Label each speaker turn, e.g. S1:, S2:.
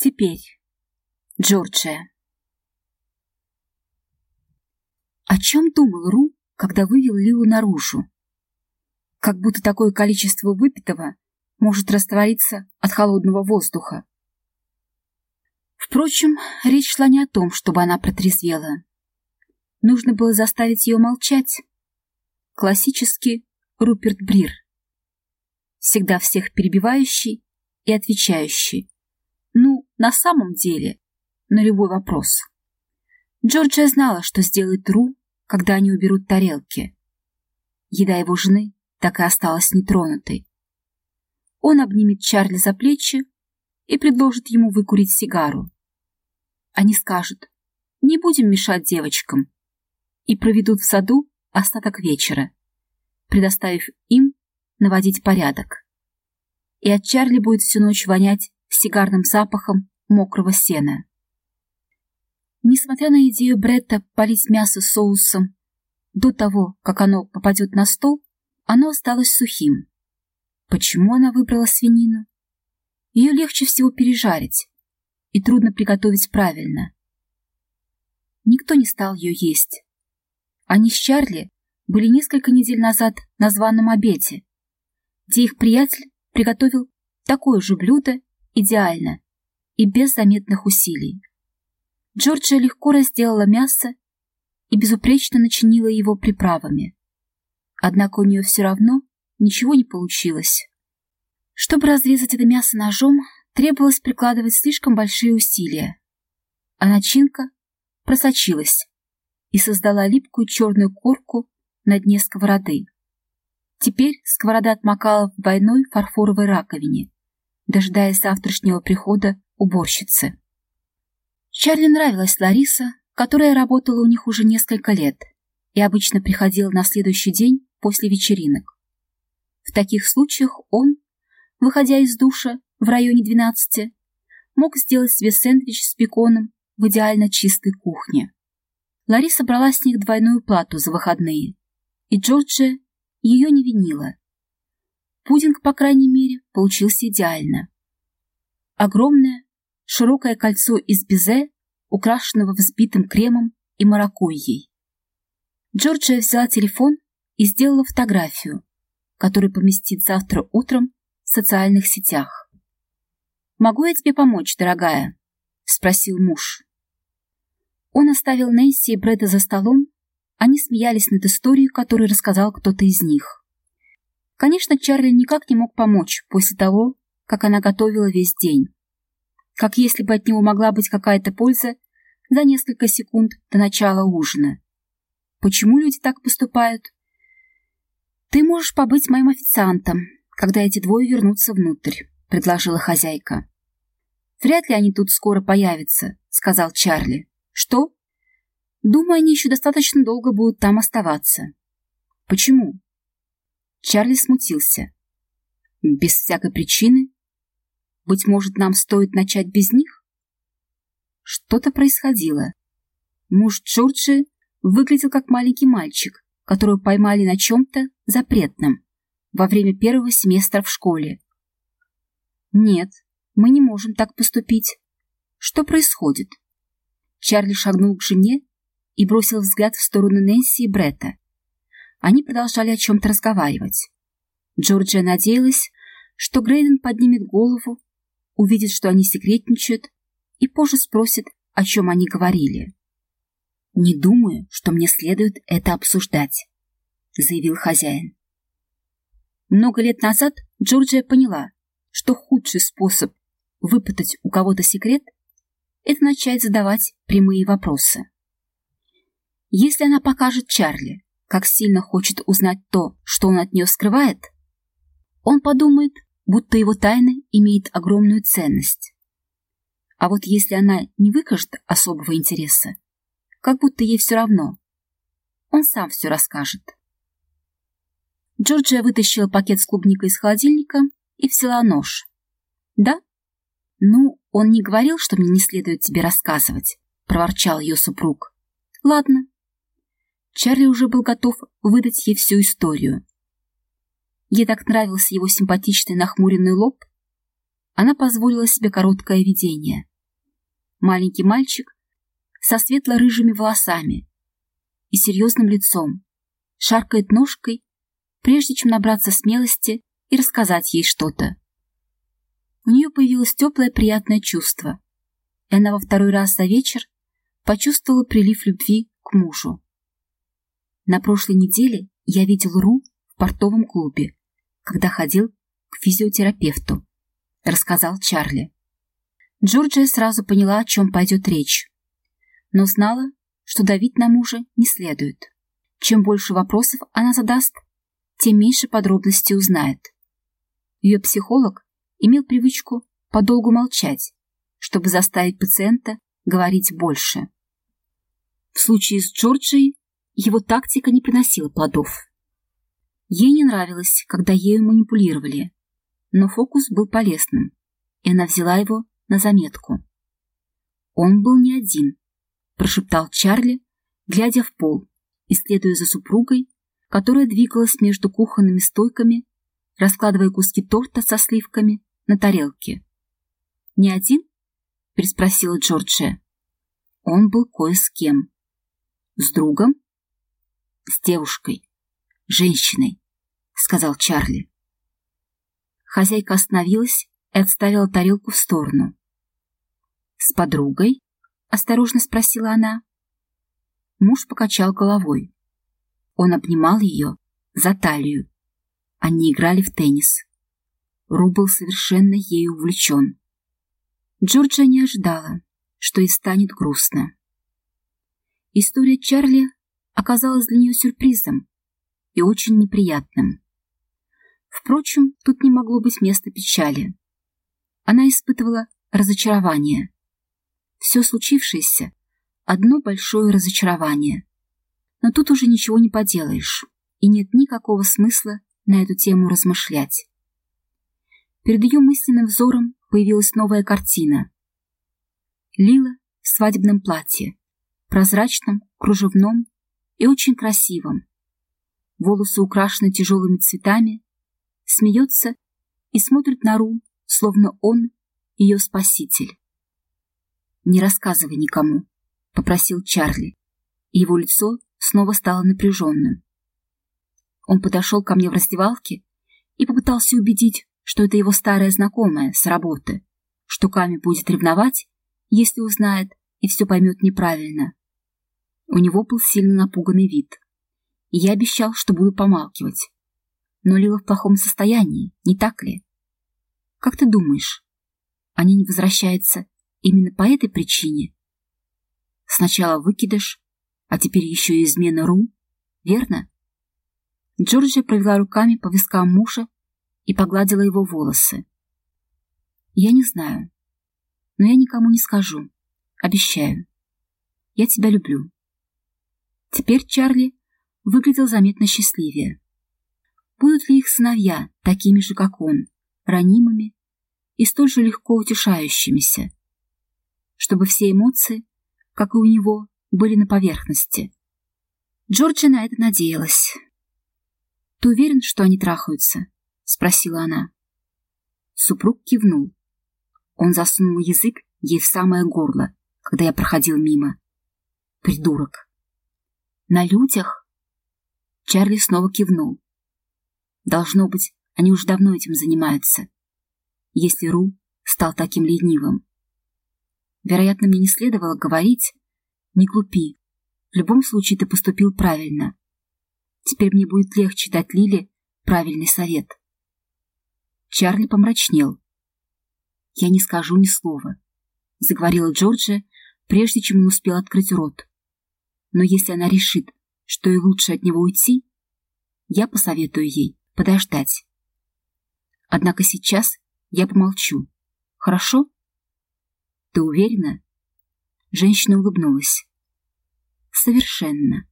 S1: Теперь. Джорджия. О чем думал Ру, когда вывел Лилу наружу? Как будто такое количество выпитого может раствориться от холодного воздуха. Впрочем, речь шла не о том, чтобы она протрезвела. Нужно было заставить ее молчать. Классический Руперт Брир. Всегда всех перебивающий и отвечающий. На самом деле, на любой вопрос. Джорджия знала, что сделает Ру, когда они уберут тарелки. Еда его жены так и осталась нетронутой. Он обнимет Чарли за плечи и предложит ему выкурить сигару. Они скажут «Не будем мешать девочкам» и проведут в саду остаток вечера, предоставив им наводить порядок. И от Чарли будет всю ночь вонять сигарным запахом мокрого сена. Несмотря на идею Бретта полить мясо соусом до того, как оно попадет на стол, оно осталось сухим. Почему она выбрала свинину? Ее легче всего пережарить, и трудно приготовить правильно. Никто не стал ее есть. Они с Чарли были несколько недель назад на званом обеде, где их приятель приготовил такое же блюдо идеально и без заметных усилий. Джорджия легко разделала мясо и безупречно начинила его приправами. Однако у нее все равно ничего не получилось. Чтобы разрезать это мясо ножом, требовалось прикладывать слишком большие усилия, а начинка просочилась и создала липкую черную корку на дне сковороды. Теперь сковорода отмокала в двойной фарфоровой раковине, дожидаясь завтрашнего прихода уборщицы. Чарли нравилась Лариса, которая работала у них уже несколько лет и обычно приходила на следующий день после вечеринок. В таких случаях он, выходя из душа в районе 12, мог сделать себе сэндвич с беконом в идеально чистой кухне. Лариса брала с них двойную плату за выходные, и Джорджия ее не винила. Пудинг, по крайней мере, получился идеально. Огромное, широкое кольцо из безе, украшенного взбитым кремом и маракуйей. Джорджия взяла телефон и сделала фотографию, которую поместит завтра утром в социальных сетях. «Могу я тебе помочь, дорогая?» — спросил муж. Он оставил Нэнси и Брэда за столом, они смеялись над историей, которую рассказал кто-то из них. Конечно, Чарли никак не мог помочь после того, как она готовила весь день. Как если бы от него могла быть какая-то польза за несколько секунд до начала ужина. Почему люди так поступают? «Ты можешь побыть моим официантом, когда эти двое вернутся внутрь», — предложила хозяйка. «Вряд ли они тут скоро появятся», — сказал Чарли. «Что?» «Думаю, они еще достаточно долго будут там оставаться». «Почему?» Чарли смутился. «Без всякой причины? Быть может, нам стоит начать без них?» Что-то происходило. Муж Джорджи выглядел как маленький мальчик, которого поймали на чем-то запретном во время первого семестра в школе. «Нет, мы не можем так поступить. Что происходит?» Чарли шагнул к жене и бросил взгляд в сторону Нэнси и Бретта. Они продолжали о чем-то разговаривать. Джорджия надеялась, что Грейден поднимет голову, увидит, что они секретничают, и позже спросит, о чем они говорили. «Не думаю, что мне следует это обсуждать», — заявил хозяин. Много лет назад Джорджия поняла, что худший способ выпытать у кого-то секрет — это начать задавать прямые вопросы. Если она покажет Чарли, как сильно хочет узнать то, что он от нее скрывает, он подумает, будто его тайна имеет огромную ценность. А вот если она не выкажет особого интереса, как будто ей все равно, он сам все расскажет. Джорджия вытащила пакет с клубникой из холодильника и взяла нож. «Да?» «Ну, он не говорил, что мне не следует тебе рассказывать», — проворчал ее супруг. «Ладно, Чарли уже был готов выдать ей всю историю. Ей так нравился его симпатичный нахмуренный лоб. Она позволила себе короткое видение. маленький мальчик со светло-рыжими волосами и серьезным лицом, шаркает ножкой, прежде чем набраться смелости и рассказать ей что-то. У нее появилось теплое приятное чувство, и она во второй раз за вечер почувствовала прилив любви к мужу. На прошлой неделе я видел Ру в портовом клубе, когда ходил к физиотерапевту, рассказал Чарли. Джорджия сразу поняла, о чем пойдет речь, но знала, что давить на мужа не следует. Чем больше вопросов она задаст, тем меньше подробностей узнает. Ее психолог имел привычку подолгу молчать, чтобы заставить пациента говорить больше. В случае с Джорджией его тактика не приносила плодов. Ей не нравилось, когда ею манипулировали, но фокус был полезным, и она взяла его на заметку. «Он был не один», — прошептал Чарли, глядя в пол, исследуя за супругой, которая двигалась между кухонными стойками, раскладывая куски торта со сливками на тарелке. «Не один?» — переспросила Джорджия. Он был кое с кем. «С другом?» «С девушкой. Женщиной», — сказал Чарли. Хозяйка остановилась и отставила тарелку в сторону. «С подругой?» — осторожно спросила она. Муж покачал головой. Он обнимал ее за талию. Они играли в теннис. Ру был совершенно ею увлечен. Джорджия не ожидала, что и станет грустно. История Чарли оказалась для нее сюрпризом и очень неприятным. Впрочем, тут не могло быть места печали. Она испытывала разочарование. Все случившееся — одно большое разочарование. Но тут уже ничего не поделаешь, и нет никакого смысла на эту тему размышлять. Перед ее мысленным взором появилась новая картина. Лила в свадебном платье, прозрачном, кружевном и очень красивом. Волосы украшены тяжелыми цветами, смеется и смотрит на Ру, словно он ее спаситель. «Не рассказывай никому», — попросил Чарли, и его лицо снова стало напряженным. Он подошел ко мне в раздевалке и попытался убедить, что это его старая знакомая с работы, что Ками будет ревновать, если узнает и все поймет неправильно. У него был сильно напуганный вид, и я обещал, что буду помалкивать. Но Лила в плохом состоянии, не так ли? Как ты думаешь, они не возвращаются именно по этой причине? Сначала выкидыш, а теперь еще и измена Ру, верно? Джорджия провела руками по вискам мужа и погладила его волосы. Я не знаю, но я никому не скажу, обещаю. Я тебя люблю. Теперь Чарли выглядел заметно счастливее. Будут ли их сыновья такими же, как он, ранимыми и столь же легко утешающимися? Чтобы все эмоции, как и у него, были на поверхности. Джорджи на это надеялась. «Ты уверен, что они трахаются?» — спросила она. Супруг кивнул. Он засунул язык ей в самое горло, когда я проходил мимо. Придурок. «На людях?» Чарли снова кивнул. Должно быть, они уже давно этим занимаются. Если Ру стал таким ленивым. Вероятно, мне не следовало говорить, не глупи. В любом случае ты поступил правильно. Теперь мне будет легче дать Лиле правильный совет. Чарли помрачнел. «Я не скажу ни слова», — заговорила Джорджия, прежде чем он успел открыть рот. «Но если она решит, что и лучше от него уйти, я посоветую ей подождать. Однако сейчас я помолчу. Хорошо? Ты уверена? Женщина улыбнулась. Совершенно.